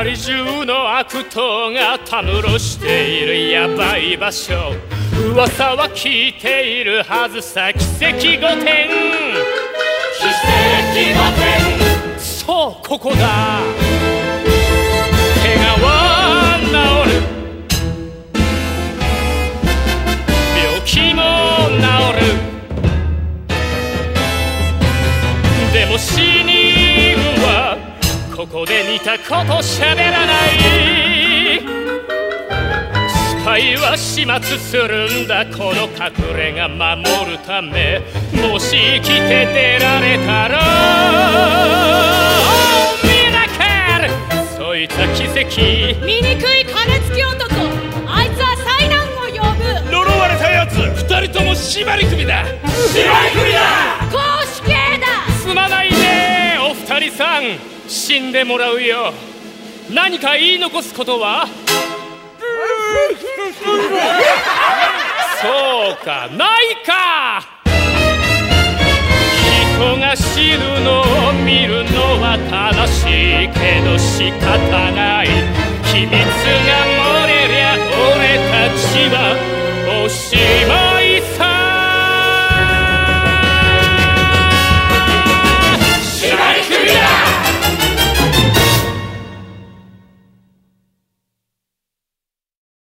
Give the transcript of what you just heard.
パリ中の悪党がたむろしているヤバい場所。噂は聞いているはずさ奇跡御殿奇跡御殿そうここだ。怪我は治る。病気も治る。でも死人はここで似たこと喋らない。スパイは始末するんだこの隠れ家守るため。もし生きて出られたら。Oh, ミラクルそいつは奇跡。醜い金付き男。あいつは災難を呼ぶ。呪われたやつ二人とも縛り首だ二人さん死んでもらうよ。何か言い残すことは？そうかないか。人が死ぬのを見るのは楽しいけど仕方